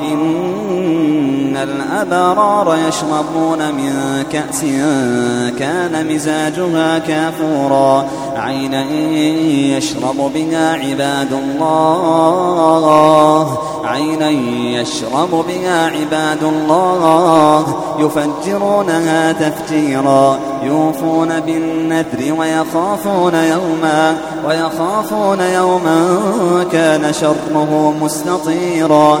إن الأبرار يشربون من كأس كان مزاجها كافورا. عينا يشرب بها عباد الله. عينا يشرب بها عباد الله. يفجرونها تفجيرا. يوفون بالنذر ويخافون يوما. ويخافون يوما كان شره مستطيرا.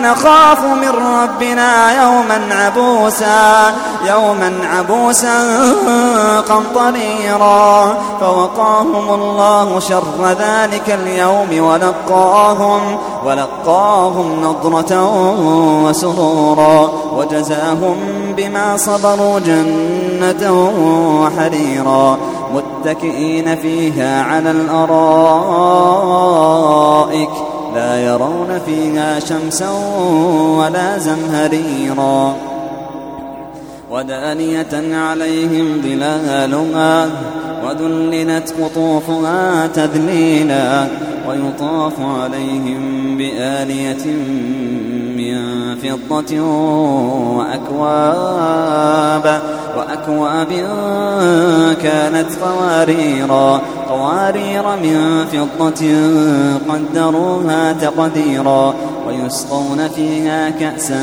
نخاف من ربنا يوما عبوسا يوما عبوسا قمطريرا. فوقاهم الله شر ذلك اليوم ولقاهم ولقاهم نضرة وسرورا. وجزاهم بما صبروا جنة وحريرا. متكئين فيها على الأرائك. لا يرون فيها شمسا ولا زمهريرا. ودانية عليهم ظلالها وذللت قطوفها تذليلا ويطاف عليهم بآلية من فضة وأكواب وأكواب كانت قواريرا قوارير من فضة قدروها تقديرا ويسقون فيها كأسا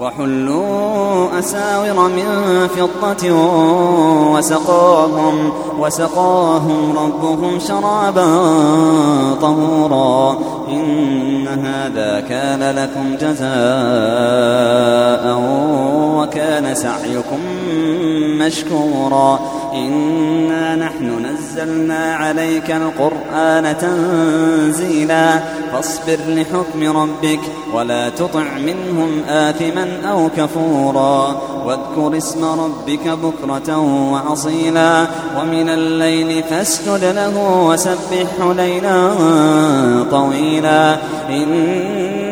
وحلوا أساور من فضة وسقاهم وسقاهم ربهم شرابا طهورا إن هذا كان لكم جزاء وكان سعيكم مشكورا. إنا نحن نزلنا عليك القرآن تنزيلا. فاصبر لحكم ربك ولا تطع منهم آثما أو كفورا. واذكر اسم ربك بكرة وأصيلا. ومن الليل فاسجد له وسبحه ليلا طويلا. إن